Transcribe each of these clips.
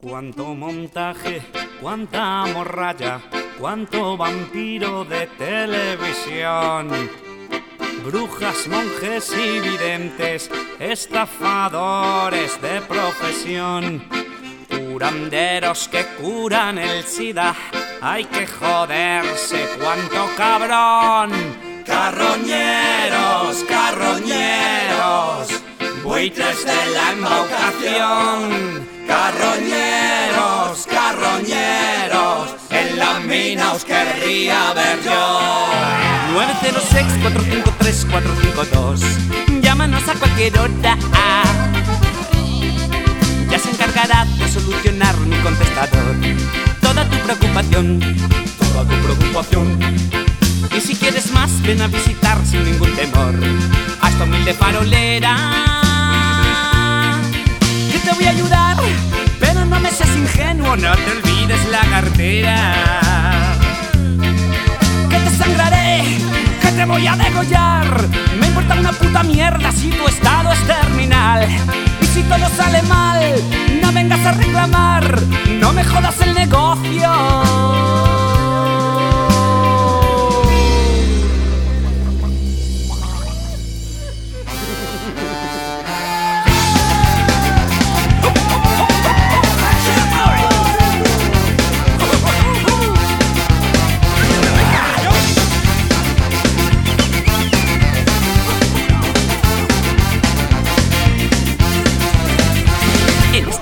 Cuánto montaje, cuánta morralla, cuánto vampiro de televisión. Brujas, monjes y videntes, estafadores de profesión. Curanderos que curan el SIDA, hay que joderse, cuánto cabrón. Carroñeros, carroñeros, buitres de la embaucación. Querría ver yo. 906-453-452. Llámanos a cualquier hora. Ya se encargará de solucionar mi contestador. Toda tu preocupación, Toda tu preocupación, y si quieres más, ven a visitar sin ningún temor a esta humilde farolera. Que te voy a ayudar, pero no me seas ingenuo, no te olvides la cartera. Voy a degollar. Me importa una puta mierda si tu estado es terminal. Y si todo sale mal, no vengas a reclamar,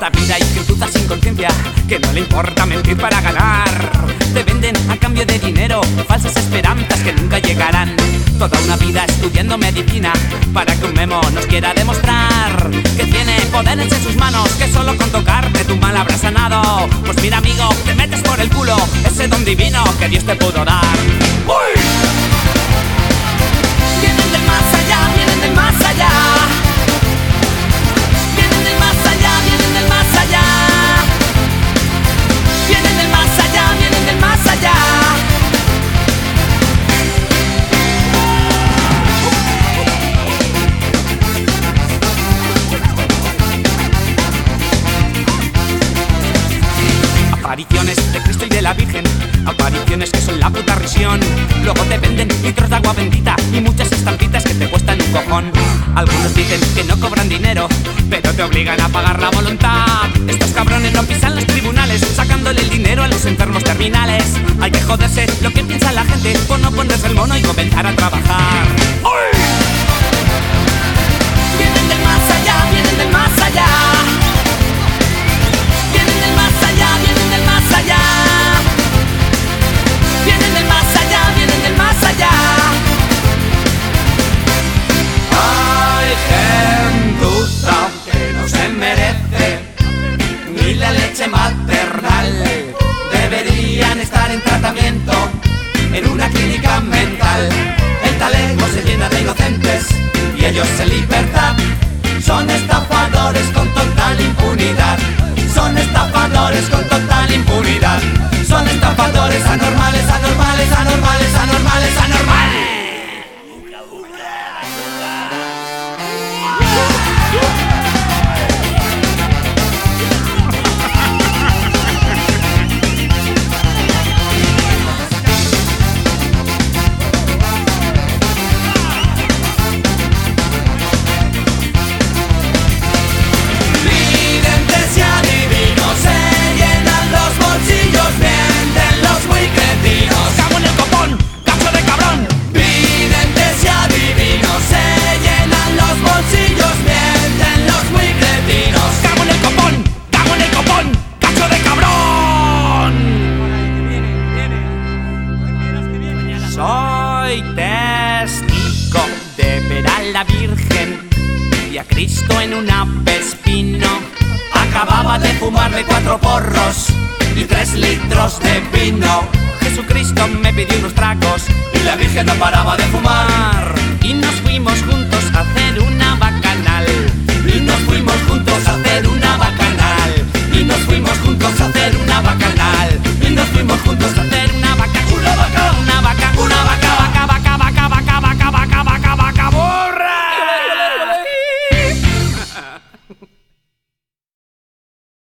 Esta vida gentuza sin conciencia que no le importa mentir para ganar. Te venden a cambio de dinero falsas esperanzas que nunca llegarán. Toda una vida estudiando medicina para que un memo nos quiera demostrar que tiene poderes en sus manos, que solo con tocarte tu mal habrá sanado. Pues mira, amigo, te metes por el culo ese don divino que Dios te pudo dar. ¡Uy! Apariciones de Cristo y de la Virgen, apariciones que son la puta risión. Luego te venden litros de agua bendita y muchas estampitas que te cuestan un cojón. Algunos dicen que no cobran dinero, pero te obligan a pagar la voluntad. Estos cabrones no pisan los tribunales, sacándole el dinero a los enfermos terminales. Hay que joderse Son estafadores con total impunidad. Son estafadores con total impunidad. Son estafadores anormales, anormales, anormales, anormales, la Virgen y a Cristo en un apespino. Acababa de fumarme cuatro porros y tres litros de vino. Jesucristo me pidió unos tragos Y la Virgen no paraba de fumar. y nos fuimos juntos a hacer una bacanal.